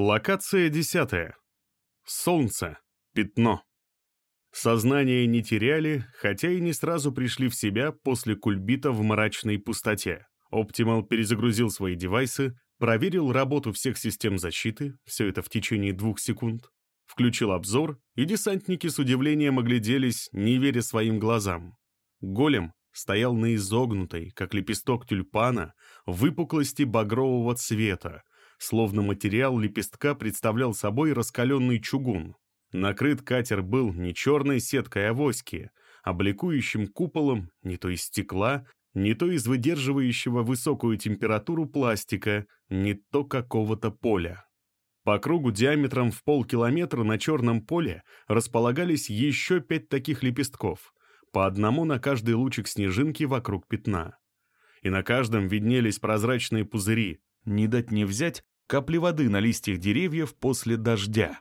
Локация десятая. Солнце. Пятно. Сознание не теряли, хотя и не сразу пришли в себя после кульбита в мрачной пустоте. Оптимал перезагрузил свои девайсы, проверил работу всех систем защиты, все это в течение двух секунд, включил обзор, и десантники с удивлением огляделись, не веря своим глазам. Голем стоял на изогнутой, как лепесток тюльпана, выпуклости багрового цвета, словно материал лепестка представлял собой раскаленный чугун. Накрыт катер был не черной сеткой авоськи, а куполом не то из стекла, не то из выдерживающего высокую температуру пластика, не то какого-то поля. По кругу диаметром в полкилометра на черном поле располагались еще пять таких лепестков, по одному на каждый лучик снежинки вокруг пятна. И на каждом виднелись прозрачные пузыри, не дать не взять капли воды на листьях деревьев после дождя.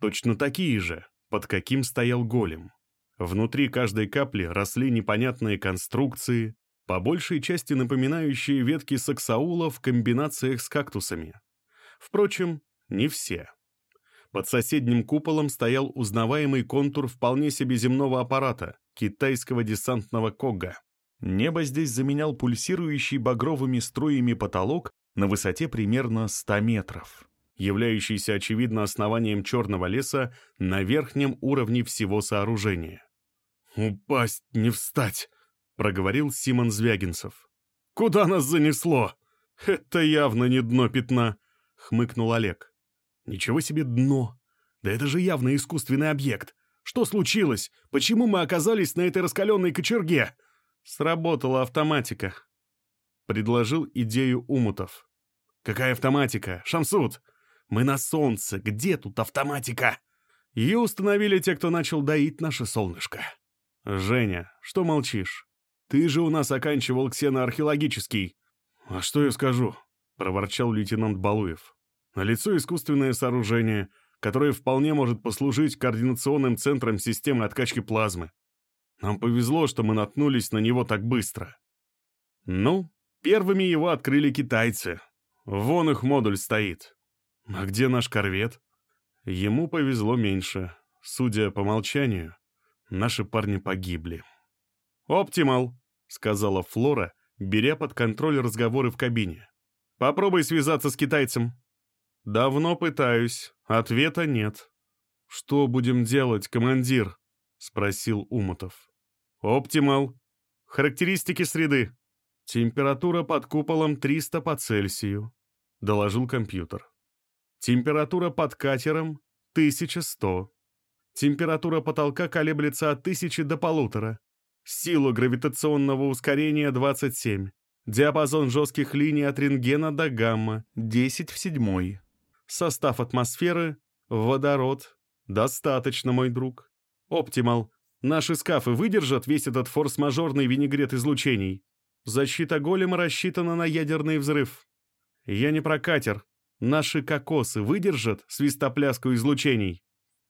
Точно такие же, под каким стоял голем. Внутри каждой капли росли непонятные конструкции, по большей части напоминающие ветки саксаула в комбинациях с кактусами. Впрочем, не все. Под соседним куполом стоял узнаваемый контур вполне себе земного аппарата, китайского десантного Кога. Небо здесь заменял пульсирующий багровыми струями потолок на высоте примерно 100 метров, являющийся очевидно основанием черного леса на верхнем уровне всего сооружения. «Упасть, не встать!» — проговорил Симон Звягинцев. «Куда нас занесло?» «Это явно не дно пятна», — хмыкнул Олег. «Ничего себе дно! Да это же явно искусственный объект! Что случилось? Почему мы оказались на этой раскаленной кочерге?» «Сработала автоматика», — предложил идею Умутов. «Какая автоматика? Шамсуд! Мы на солнце! Где тут автоматика?» Ее установили те, кто начал доить наше солнышко. «Женя, что молчишь? Ты же у нас оканчивал ксеноархеологический». «А что я скажу?» — проворчал лейтенант Балуев. На лицо искусственное сооружение, которое вполне может послужить координационным центром системы откачки плазмы. Нам повезло, что мы наткнулись на него так быстро. Ну, первыми его открыли китайцы, Вон их модуль стоит. А где наш корвет? Ему повезло меньше. Судя по молчанию, наши парни погибли. «Оптимал», — сказала Флора, беря под контроль разговоры в кабине. «Попробуй связаться с китайцем». «Давно пытаюсь. Ответа нет». «Что будем делать, командир?» — спросил Умутов. «Оптимал. Характеристики среды. Температура под куполом 300 по Цельсию. — доложил компьютер. Температура под катером — 1100. Температура потолка колеблется от 1000 до полутора. Сила гравитационного ускорения 27. Диапазон жестких линий от рентгена до гамма 10 в седьмой. Состав атмосферы — водород. Достаточно, мой друг. Оптимал. Наши скафы выдержат весь этот форс-мажорный винегрет излучений. Защита голема рассчитана на ядерный взрыв. Я не про катер. Наши кокосы выдержат свистопляску излучений?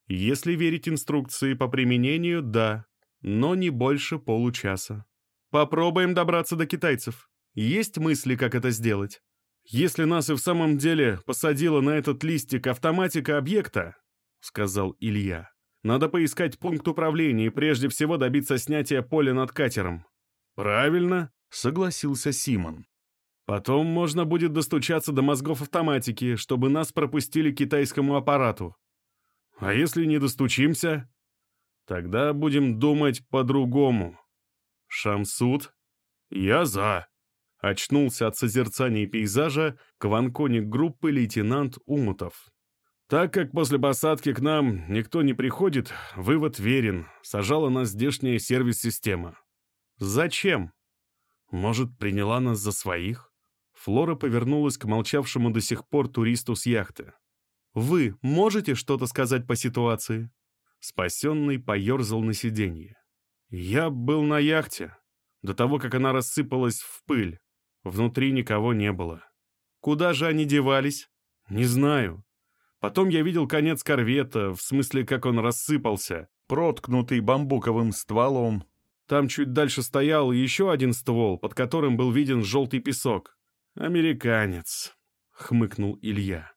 Если верить инструкции по применению, да, но не больше получаса. Попробуем добраться до китайцев. Есть мысли, как это сделать? Если нас и в самом деле посадила на этот листик автоматика объекта, сказал Илья, надо поискать пункт управления и прежде всего добиться снятия поля над катером. Правильно, согласился Симон. Потом можно будет достучаться до мозгов автоматики, чтобы нас пропустили к китайскому аппарату. А если не достучимся? Тогда будем думать по-другому. Шамсуд? Я за. Очнулся от созерцания пейзажа кванконик группы лейтенант Умутов. Так как после посадки к нам никто не приходит, вывод верен. Сажала нас здешняя сервис-система. Зачем? Может, приняла нас за своих? Флора повернулась к молчавшему до сих пор туристу с яхты. «Вы можете что-то сказать по ситуации?» Спасенный поерзал на сиденье. «Я был на яхте. До того, как она рассыпалась в пыль. Внутри никого не было. Куда же они девались? Не знаю. Потом я видел конец корвета, в смысле, как он рассыпался, проткнутый бамбуковым стволом. Там чуть дальше стоял еще один ствол, под которым был виден желтый песок. «Американец», — хмыкнул Илья.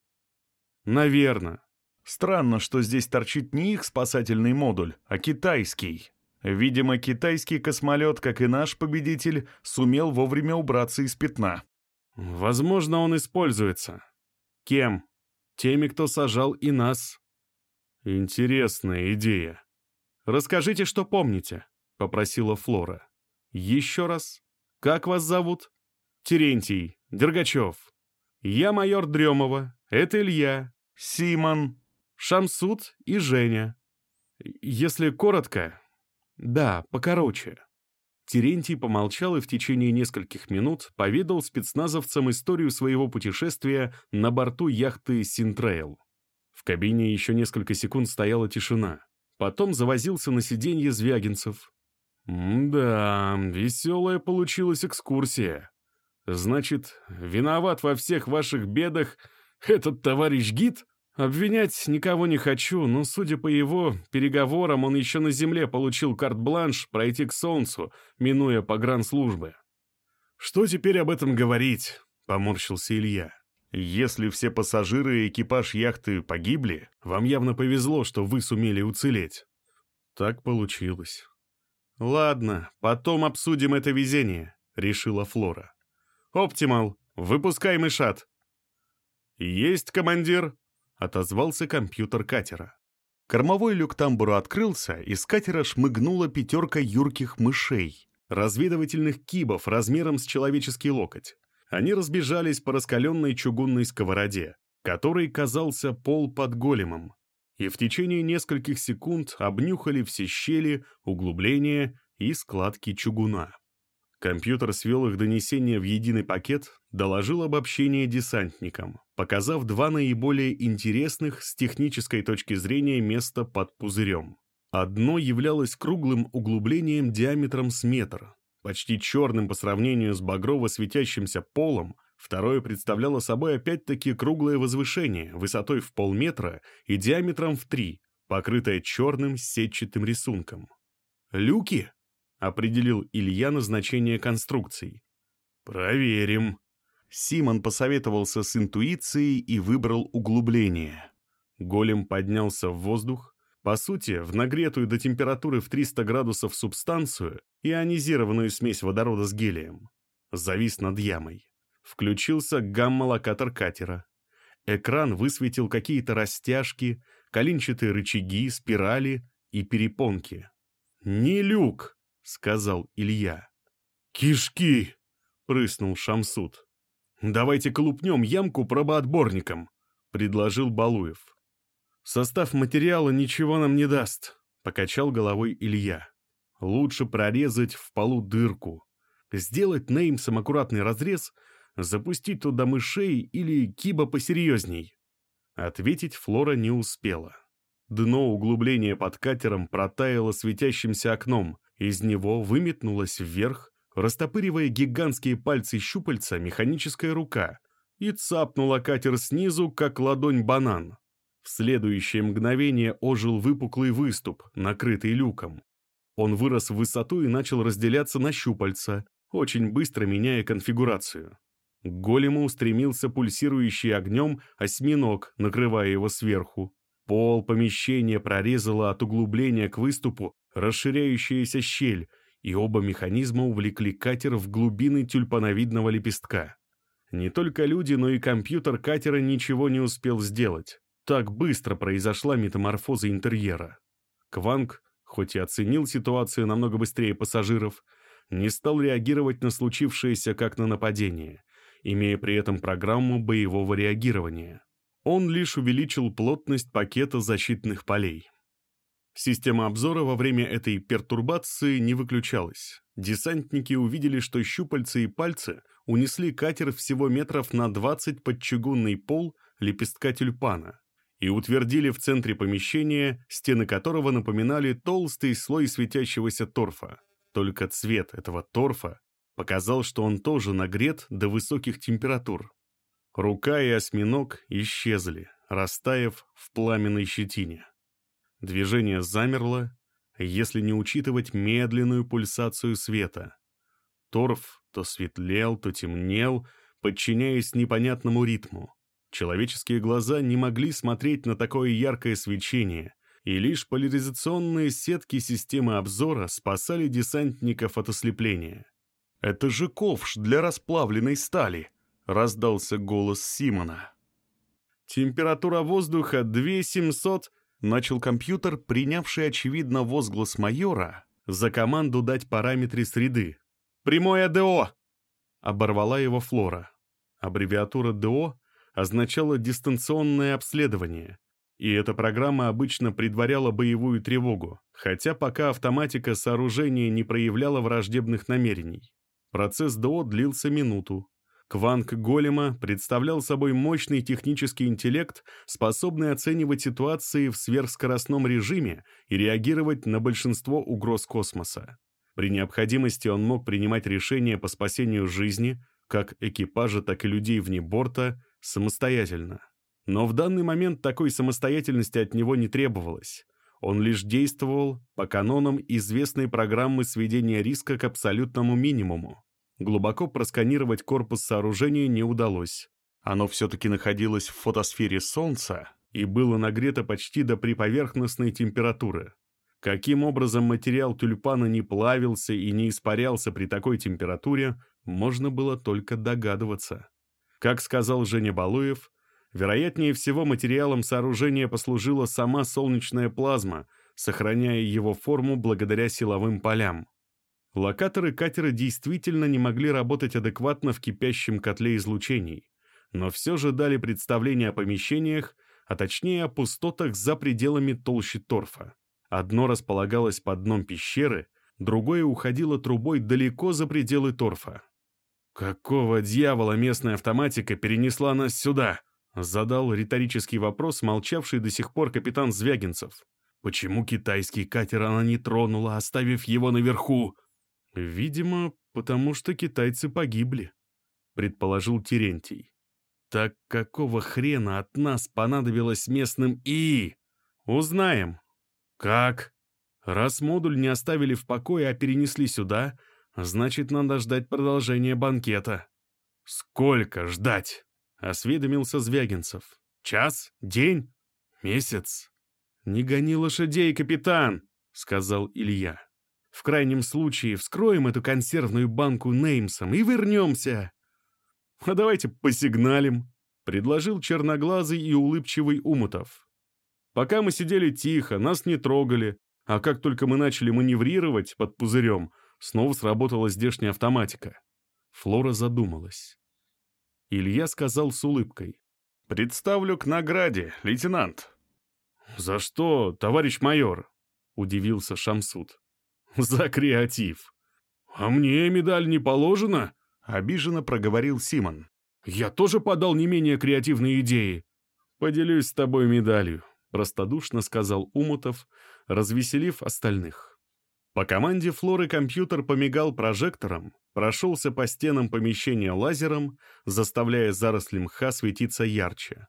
Наверно. Странно, что здесь торчит не их спасательный модуль, а китайский. Видимо, китайский космолет, как и наш победитель, сумел вовремя убраться из пятна. Возможно, он используется. Кем? Теми, кто сажал и нас. Интересная идея. Расскажите, что помните, попросила Флора. Еще раз. Как вас зовут? Терентий, Дергачев. Я майор Дремова, это Илья, Симон, Шамсуд и Женя. Если коротко... Да, покороче. Терентий помолчал и в течение нескольких минут поведал спецназовцам историю своего путешествия на борту яхты «Синтрейл». В кабине еще несколько секунд стояла тишина. Потом завозился на сиденье Звягинцев. «Да, веселая получилась экскурсия. Значит, виноват во всех ваших бедах этот товарищ гид? Обвинять никого не хочу, но, судя по его переговорам, он еще на земле получил карт-бланш пройти к Солнцу, минуя погранслужбы. «Что теперь об этом говорить?» — поморщился Илья. «Если все пассажиры и экипаж яхты погибли, вам явно повезло, что вы сумели уцелеть». Так получилось. «Ладно, потом обсудим это везение», — решила Флора. «Оптимал, выпускай мышат». «Есть, командир», — отозвался компьютер катера. Кормовой люк тамбура открылся, и с катера шмыгнула пятерка юрких мышей, разведывательных кибов размером с человеческий локоть. Они разбежались по раскаленной чугунной сковороде, которой казался пол под големом, и в течение нескольких секунд обнюхали все щели, углубления и складки чугуна. Компьютер свел их донесения в единый пакет, доложил обобщение десантникам, показав два наиболее интересных с технической точки зрения места под пузырем. Одно являлось круглым углублением диаметром с метр, почти черным по сравнению с багрово светящимся полом, второе представляло собой опять-таки круглое возвышение высотой в полметра и диаметром в три, покрытое черным сетчатым рисунком. «Люки?» Определил Илья назначение конструкций. «Проверим». Симон посоветовался с интуицией и выбрал углубление. Голем поднялся в воздух, по сути, в нагретую до температуры в 300 градусов субстанцию, ионизированную смесь водорода с гелием. Завис над ямой. Включился гамма-локатор катера. Экран высветил какие-то растяжки, коленчатые рычаги, спирали и перепонки. «Не люк!» — сказал Илья. «Кишки!» — прыснул Шамсуд. «Давайте колупнем ямку пробоотборником», — предложил Балуев. «Состав материала ничего нам не даст», — покачал головой Илья. «Лучше прорезать в полу дырку, сделать Неймсом аккуратный разрез, запустить туда мышей или киба посерьезней». Ответить Флора не успела. Дно углубления под катером протаяло светящимся окном, из него выметнулась вверх, растопыривая гигантские пальцы щупальца, механическая рука и цапнула катер снизу, как ладонь-банан. В следующее мгновение ожил выпуклый выступ, накрытый люком. Он вырос в высоту и начал разделяться на щупальца, очень быстро меняя конфигурацию. К голему устремился пульсирующий огнем осьминог, накрывая его сверху. Пол помещения прорезало от углубления к выступу расширяющаяся щель, и оба механизма увлекли катер в глубины тюльпановидного лепестка. Не только люди, но и компьютер катера ничего не успел сделать. Так быстро произошла метаморфоза интерьера. Кванг, хоть и оценил ситуацию намного быстрее пассажиров, не стал реагировать на случившееся как на нападение, имея при этом программу боевого реагирования. Он лишь увеличил плотность пакета защитных полей. Система обзора во время этой пертурбации не выключалась. Десантники увидели, что щупальца и пальцы унесли катер всего метров на 20 под чугунный пол лепестка тюльпана и утвердили в центре помещения, стены которого напоминали толстый слой светящегося торфа. Только цвет этого торфа показал, что он тоже нагрет до высоких температур. Рука и осьминог исчезли, растаяв в пламенной щетине. Движение замерло, если не учитывать медленную пульсацию света. Торф то светлел, то темнел, подчиняясь непонятному ритму. Человеческие глаза не могли смотреть на такое яркое свечение, и лишь поляризационные сетки системы обзора спасали десантников от ослепления. «Это же ковш для расплавленной стали!» — раздался голос Симона. «Температура воздуха 2700...» — начал компьютер, принявший, очевидно, возглас майора, за команду дать параметры среды. «Прямое ДО!» — оборвала его Флора. Аббревиатура ДО означала дистанционное обследование, и эта программа обычно предваряла боевую тревогу, хотя пока автоматика сооружения не проявляла враждебных намерений. Процесс ДО длился минуту. Кванг Голема представлял собой мощный технический интеллект, способный оценивать ситуации в сверхскоростном режиме и реагировать на большинство угроз космоса. При необходимости он мог принимать решения по спасению жизни, как экипажа, так и людей вне борта, самостоятельно. Но в данный момент такой самостоятельности от него не требовалось. Он лишь действовал по канонам известной программы сведения риска к абсолютному минимуму. Глубоко просканировать корпус сооружения не удалось. Оно все-таки находилось в фотосфере Солнца и было нагрето почти до приповерхностной температуры. Каким образом материал тюльпана не плавился и не испарялся при такой температуре, можно было только догадываться. Как сказал Женя Балуев, вероятнее всего материалом сооружения послужила сама солнечная плазма, сохраняя его форму благодаря силовым полям. Локаторы катера действительно не могли работать адекватно в кипящем котле излучений, но все же дали представление о помещениях, а точнее о пустотах за пределами толщи торфа. Одно располагалось под дном пещеры, другое уходило трубой далеко за пределы торфа. «Какого дьявола местная автоматика перенесла нас сюда?» Задал риторический вопрос, молчавший до сих пор капитан Звягинцев. «Почему китайский катер она не тронула, оставив его наверху?» «Видимо, потому что китайцы погибли», — предположил Терентий. «Так какого хрена от нас понадобилось местным ИИ? Узнаем, «Как?» «Раз модуль не оставили в покое, а перенесли сюда, значит, надо ждать продолжения банкета». «Сколько ждать?» — осведомился Звягинцев. «Час? День? Месяц?» «Не гони лошадей, капитан!» — сказал Илья. «В крайнем случае вскроем эту консервную банку Неймсом и вернемся». «А давайте посигналим», — предложил черноглазый и улыбчивый Умутов. Пока мы сидели тихо, нас не трогали, а как только мы начали маневрировать под пузырем, снова сработала здешняя автоматика. Флора задумалась. Илья сказал с улыбкой. «Представлю к награде, лейтенант». «За что, товарищ майор?» — удивился Шамсуд. «За креатив». «А мне медаль не положена?» — обиженно проговорил Симон. «Я тоже подал не менее креативные идеи». «Поделюсь с тобой медалью», простодушно сказал Умутов, развеселив остальных. По команде Флоры компьютер помигал прожектором, прошелся по стенам помещения лазером, заставляя заросли мха светиться ярче.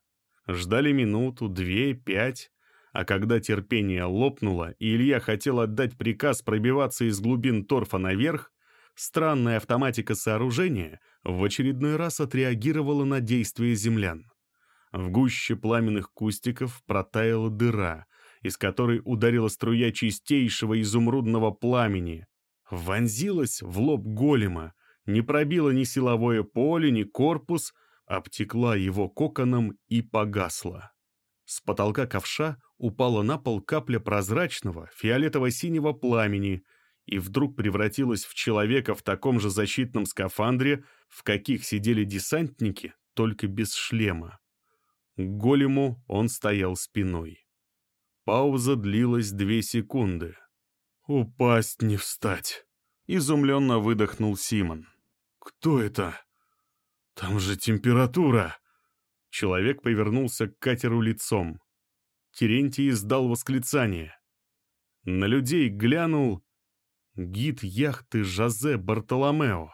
Ждали минуту, две, пять, а когда терпение лопнуло, и Илья хотел отдать приказ пробиваться из глубин торфа наверх, странная автоматика сооружения в очередной раз отреагировала на действия землян. В гуще пламенных кустиков протаяла дыра, из которой ударила струя чистейшего изумрудного пламени. Вонзилась в лоб голема, не пробила ни силовое поле, ни корпус, обтекла его коконом и погасла. С потолка ковша упала на пол капля прозрачного фиолетово-синего пламени и вдруг превратилась в человека в таком же защитном скафандре, в каких сидели десантники, только без шлема. К голему он стоял спиной. Пауза длилась две секунды. «Упасть не встать!» — изумленно выдохнул Симон. «Кто это? Там же температура!» Человек повернулся к катеру лицом. Терентий издал восклицание. На людей глянул гид яхты Жозе Бартоломео.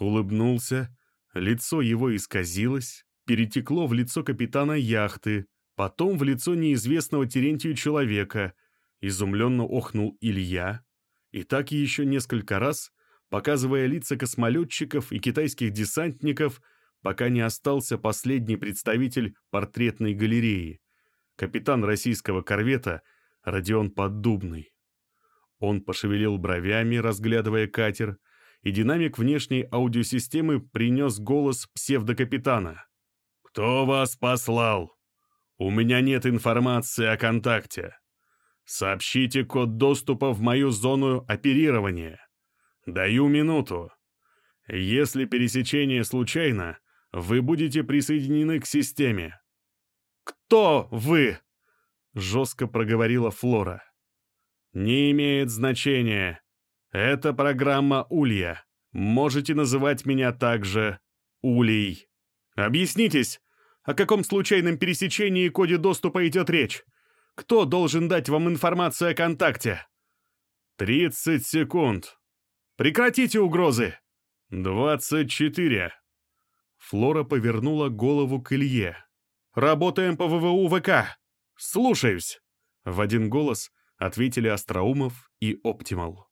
Улыбнулся, лицо его исказилось, перетекло в лицо капитана яхты, потом в лицо неизвестного Терентию человека, изумленно охнул Илья, и так еще несколько раз, показывая лица космолетчиков и китайских десантников, пока не остался последний представитель портретной галереи, капитан российского корвета Родион Поддубный. Он пошевелил бровями, разглядывая катер, и динамик внешней аудиосистемы принес голос псевдокапитана. «Кто вас послал? У меня нет информации о контакте. Сообщите код доступа в мою зону оперирования. Даю минуту. Если пересечение случайно, вы будете присоединены к системе». «Кто вы?» — жестко проговорила Флора. «Не имеет значения. Это программа Улья. Можете называть меня также Улей. Объяснитесь, о каком случайном пересечении коде доступа идет речь? Кто должен дать вам информацию о контакте? 30 секунд. Прекратите угрозы. 24. Флора повернула голову к Илье. «Работаем по ВВУ ВК. Слушаюсь!» В один голос ответили Остроумов и Оптимал.